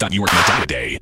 Dave.York on the day.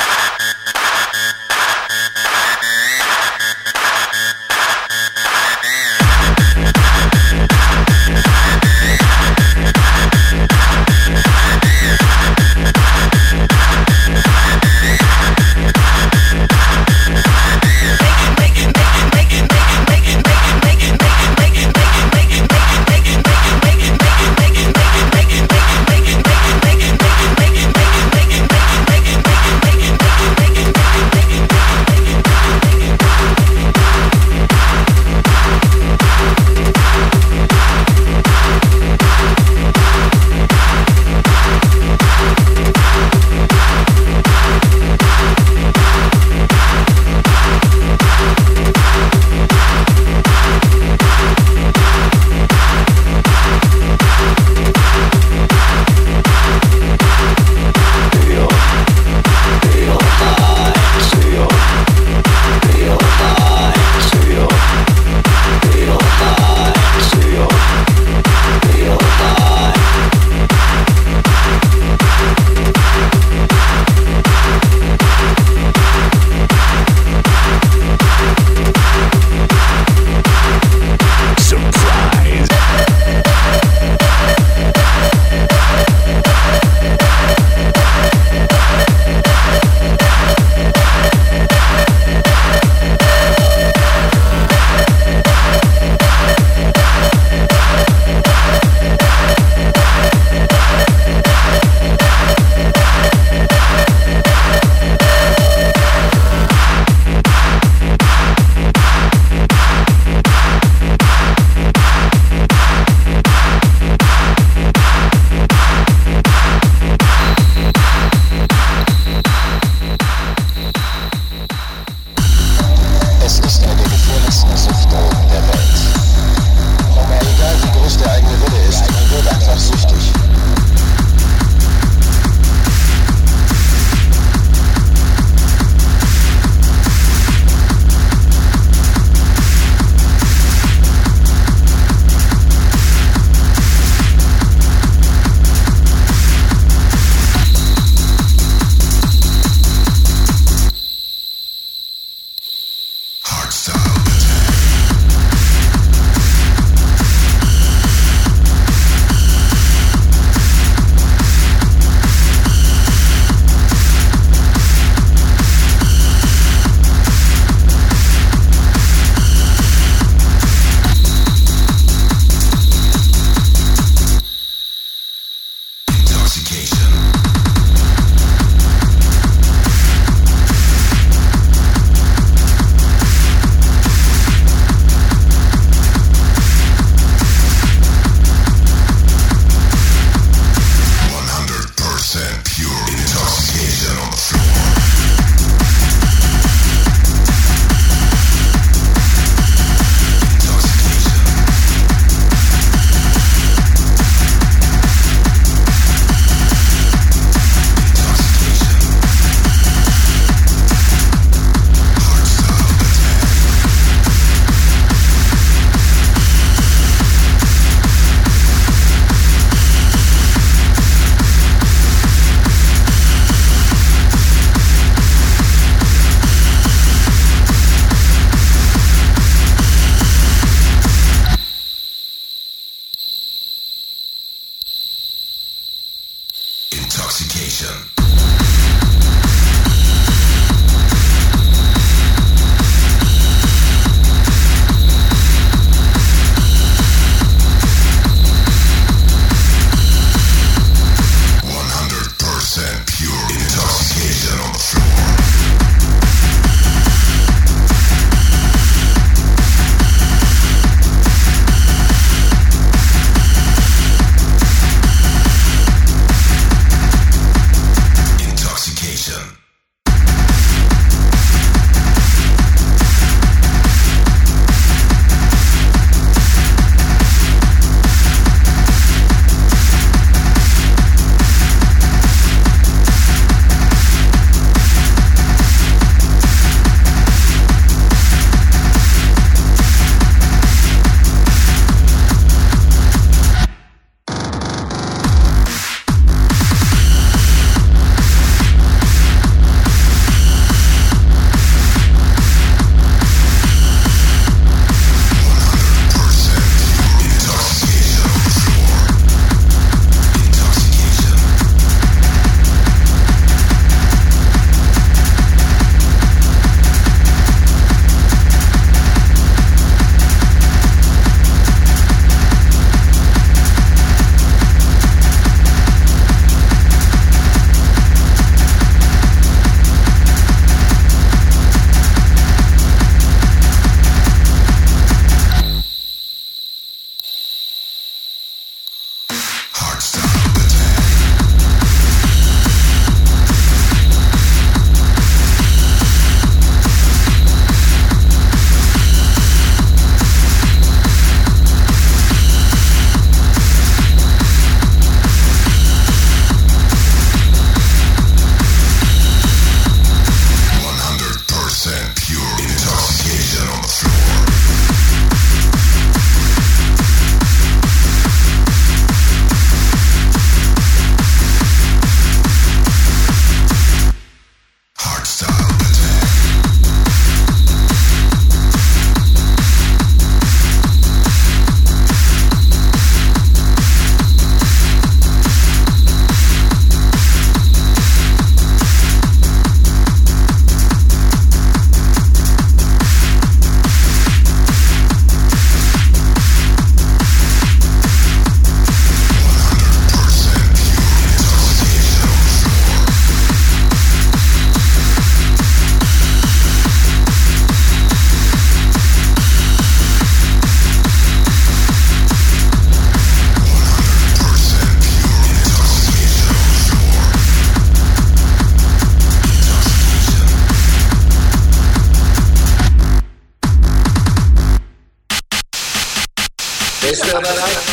la, la, la.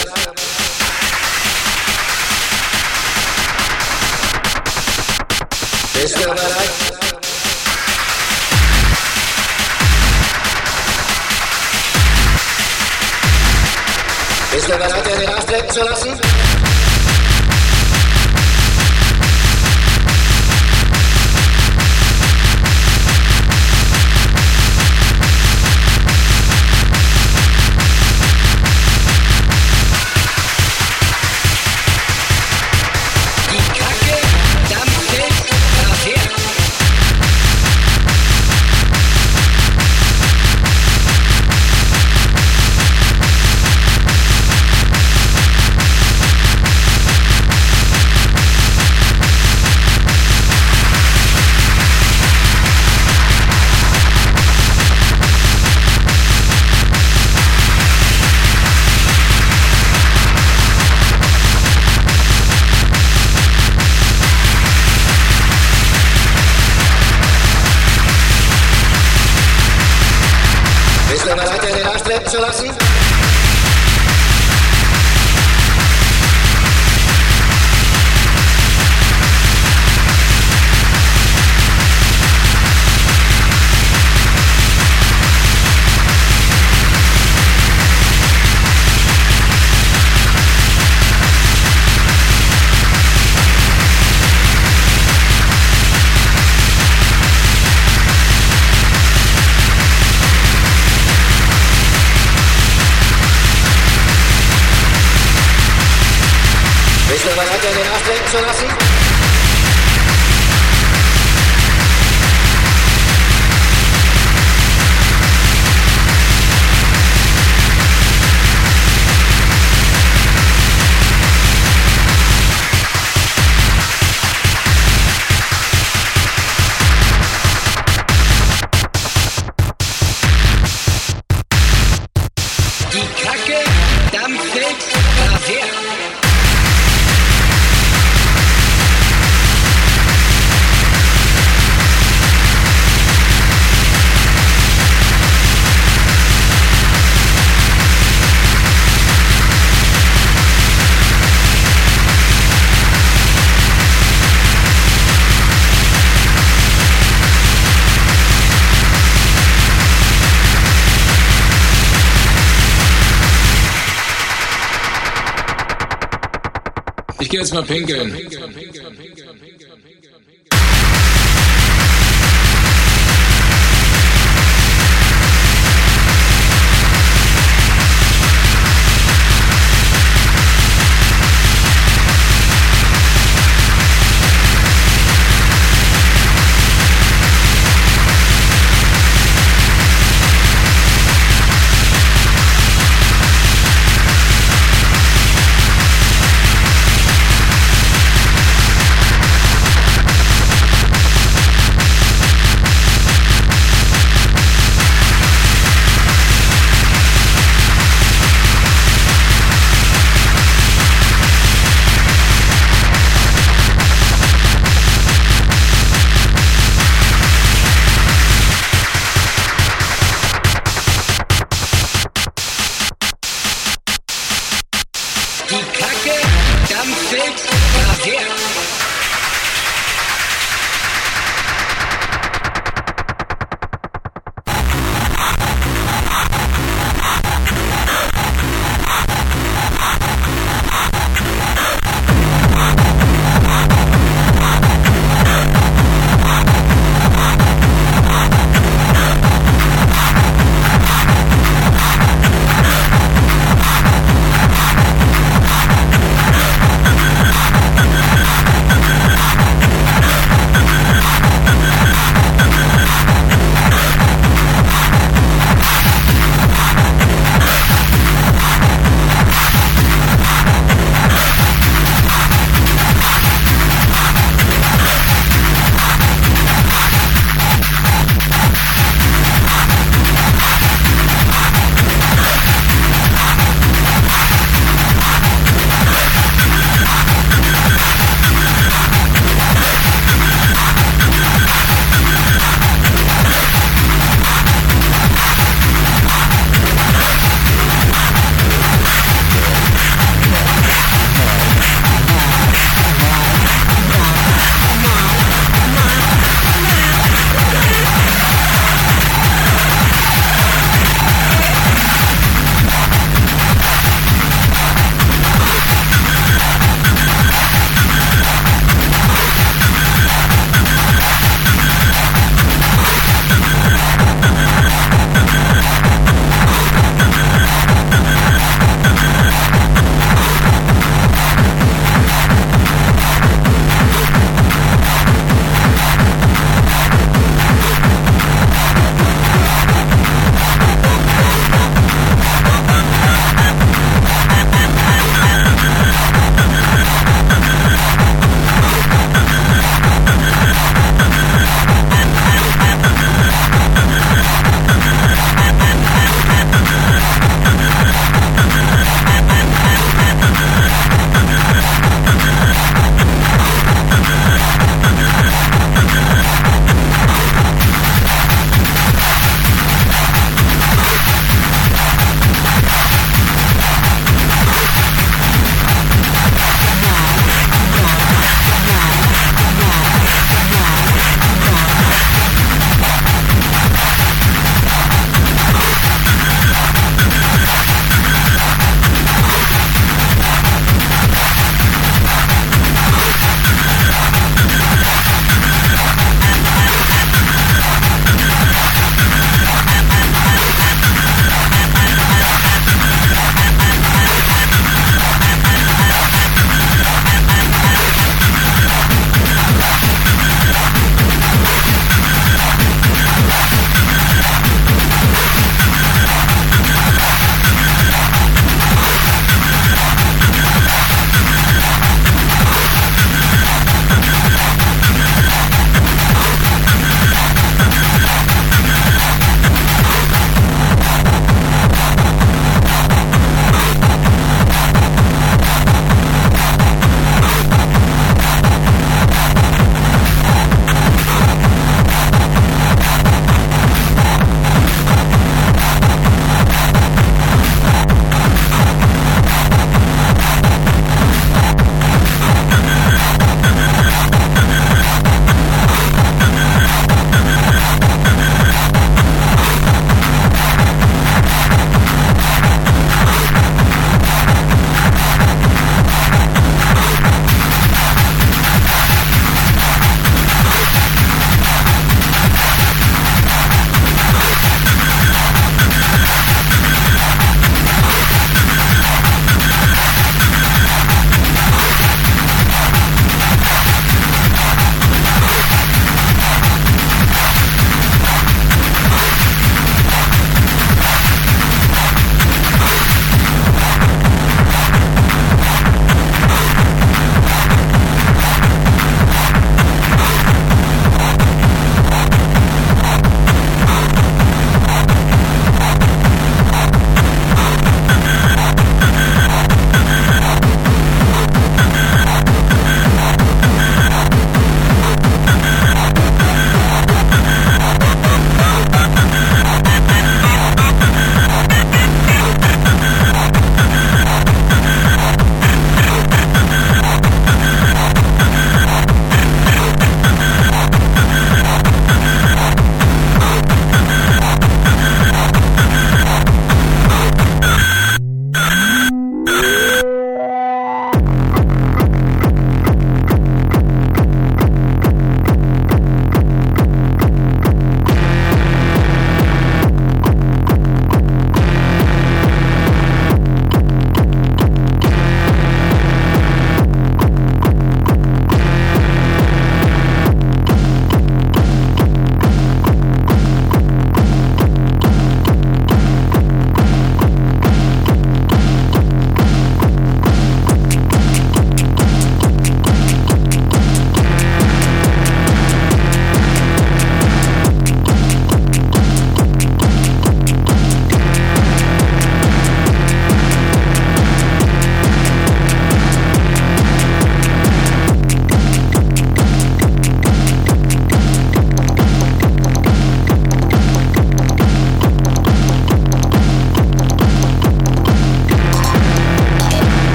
Gehe jetzt mal pinkeln.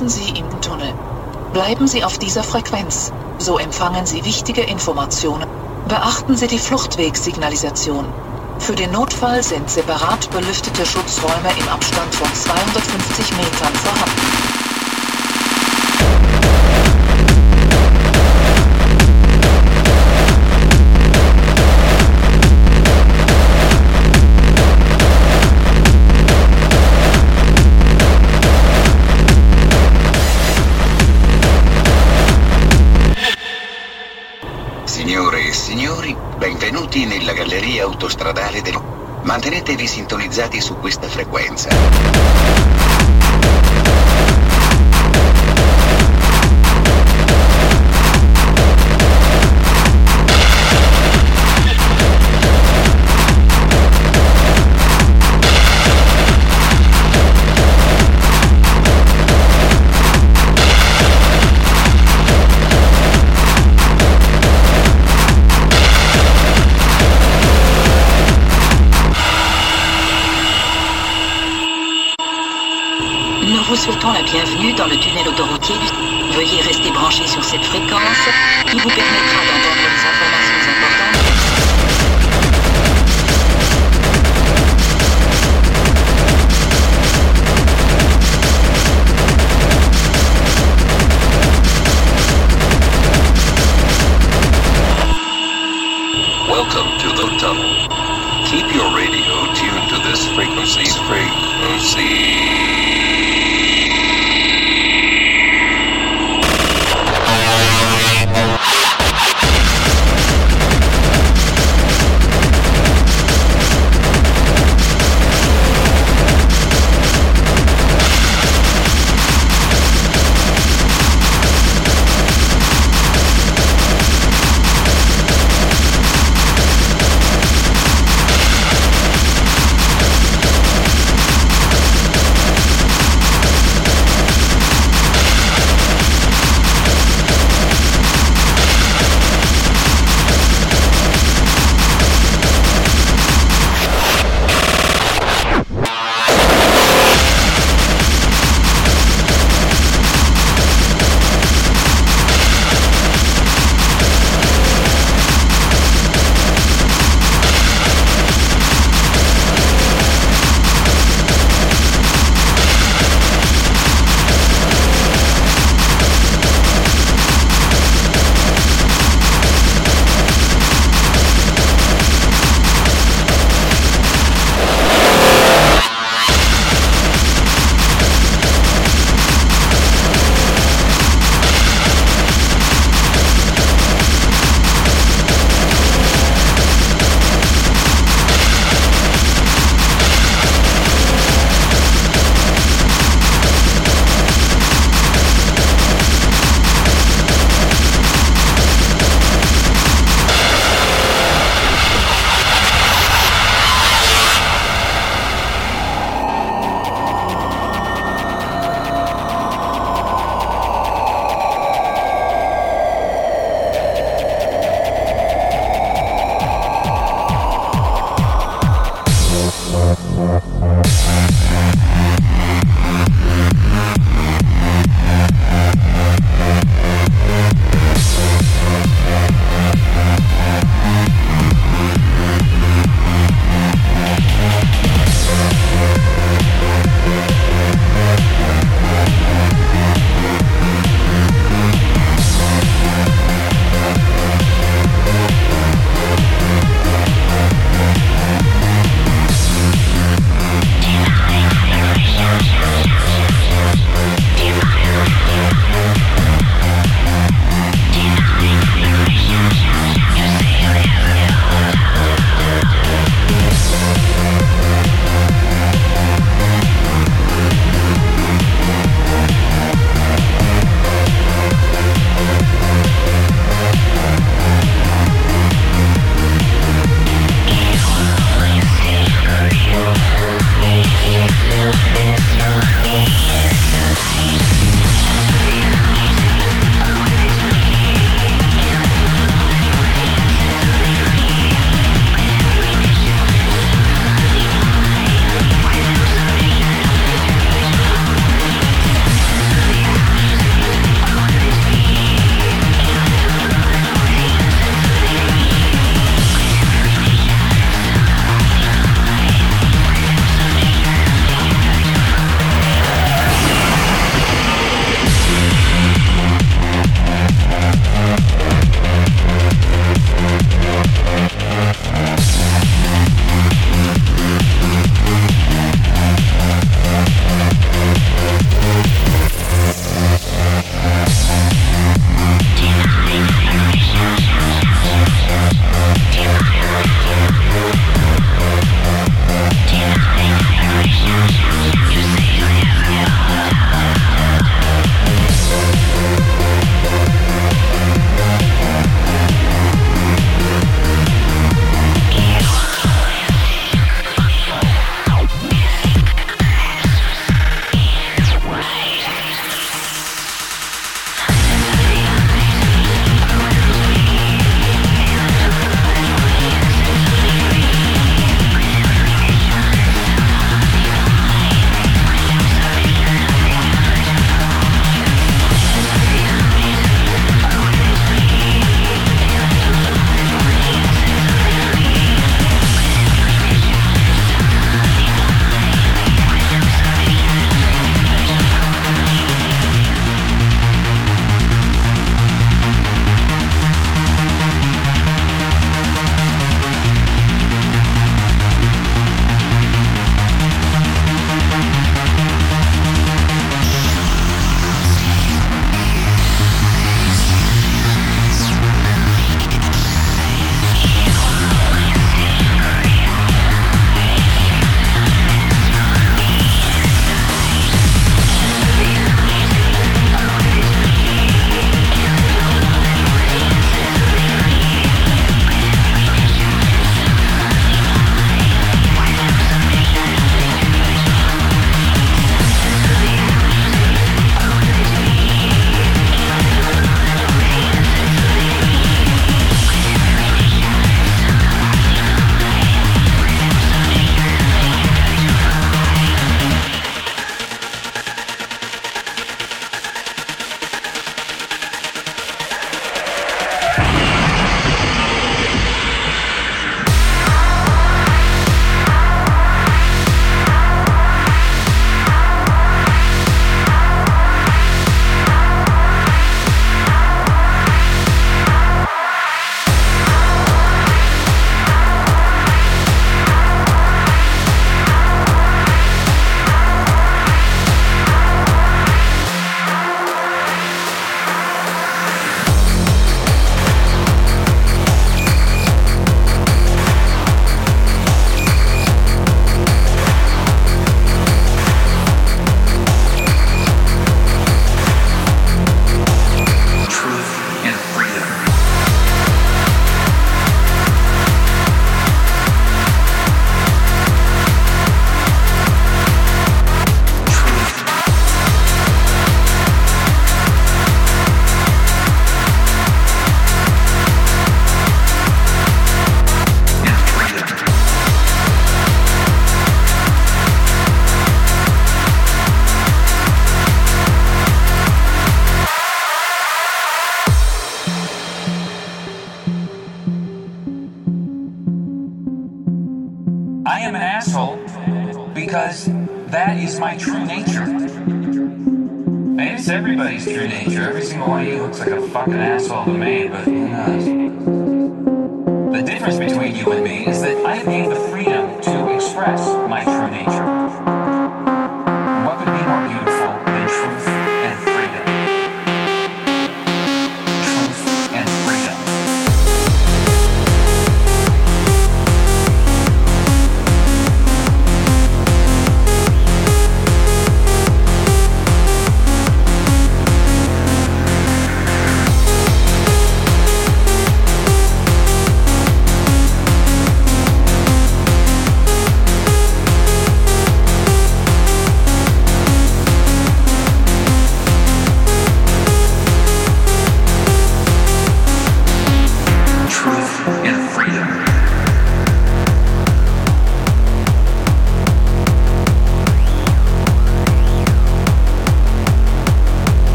Begrüßen Sie im Tunnel. Bleiben Sie auf dieser Frequenz. So empfangen Sie wichtige Informationen. Beachten Sie die Fluchtwegsignalisation. Für den Notfall sind separat belüftete Schutzräume im Abstand von 250 Metern vorhanden. Autostradale del... Mantenetevi sintonizzati su questa frequenza. Souhaitons la bienvenue dans le tunnel autoroutier. Veuillez rester branché sur cette fréquence qui vous permettra d'entendre les informations importantes. Welcome to the tunnel. Keep your radio tuned to this frequency. Frequency.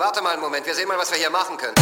Warte mal einen Moment, wir sehen mal, was wir hier machen können.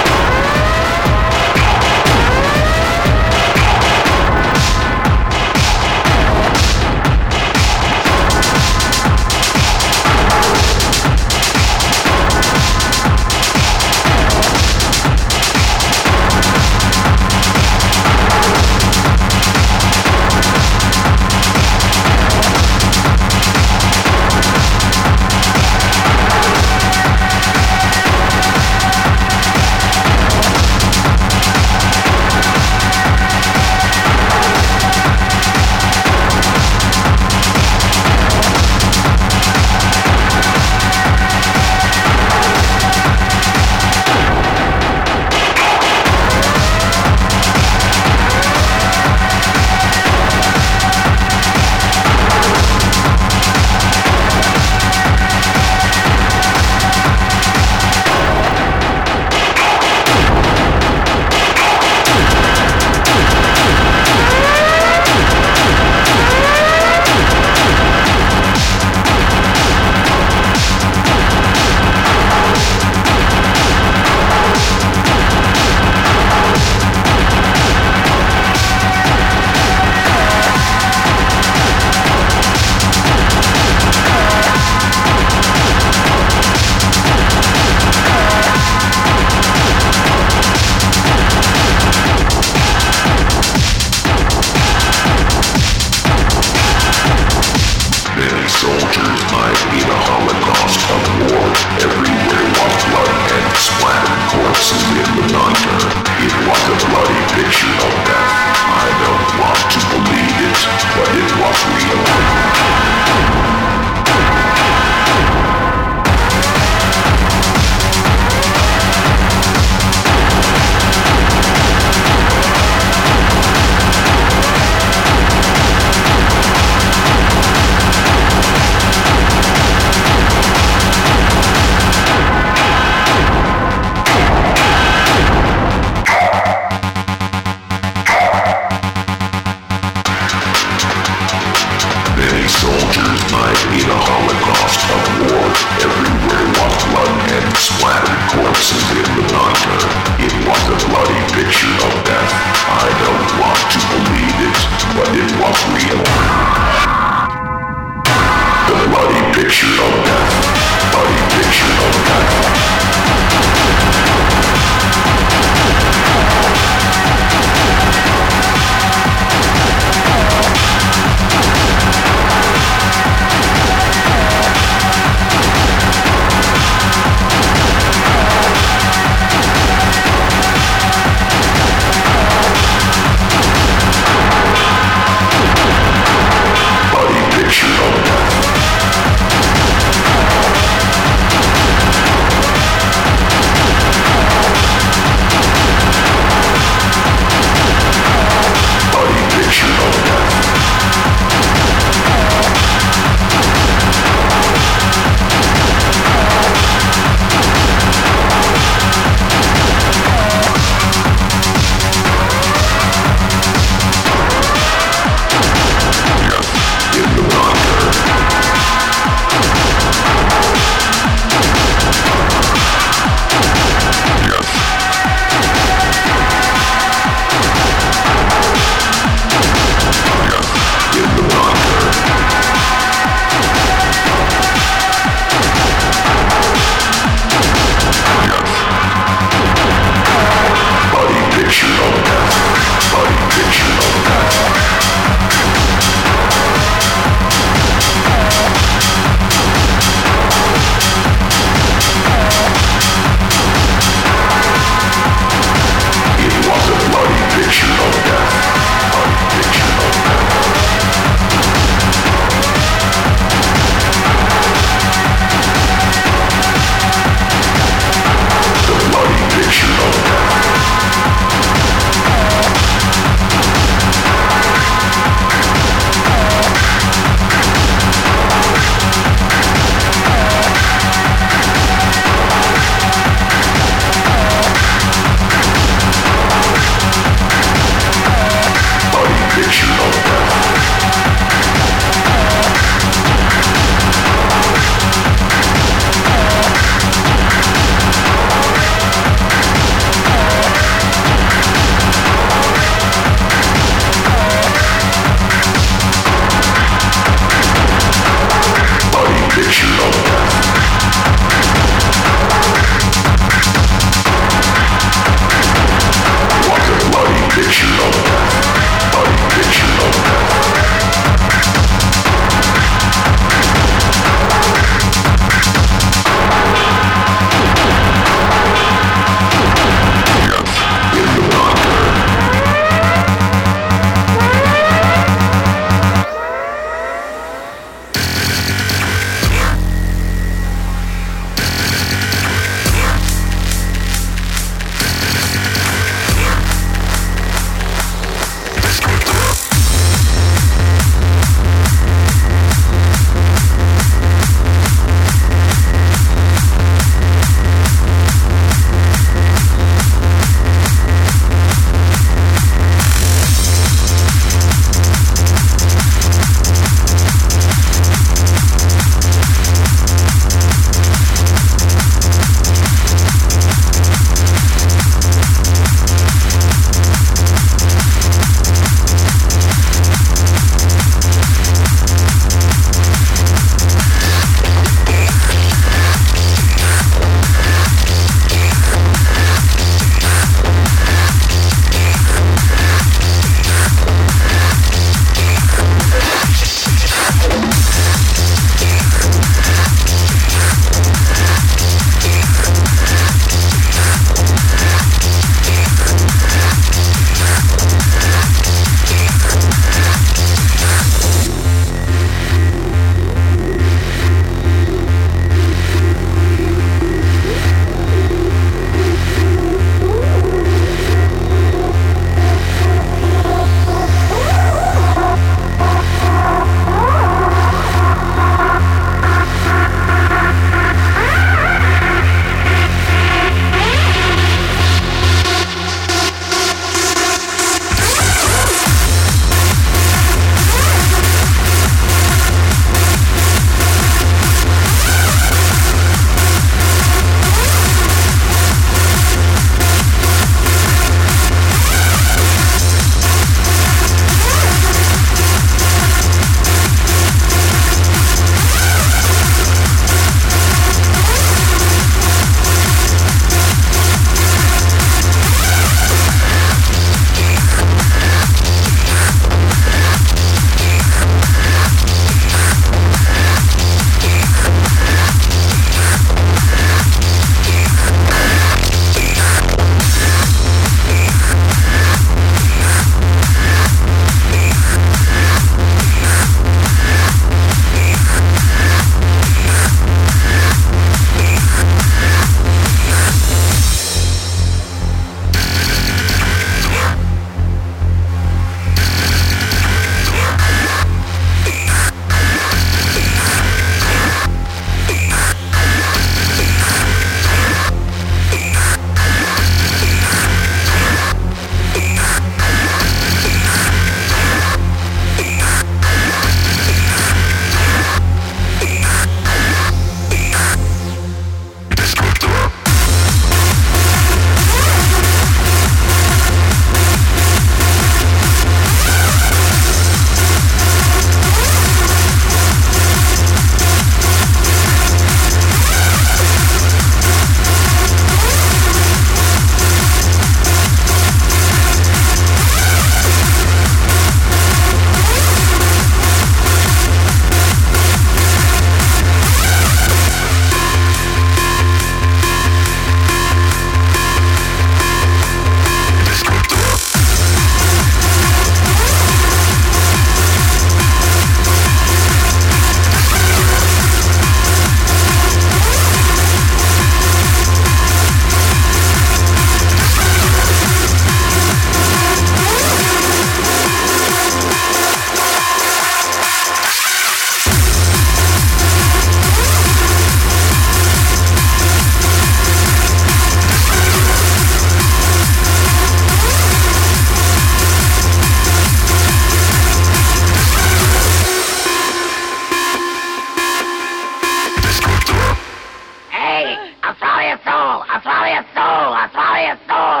I'll swallow your soul! I'll swallow your soul!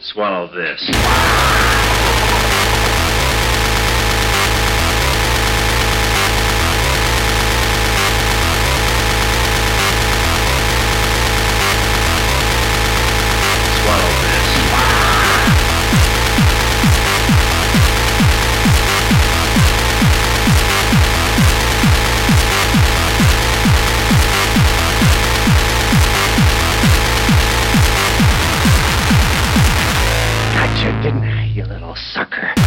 swallow this. didn't I, you little sucker?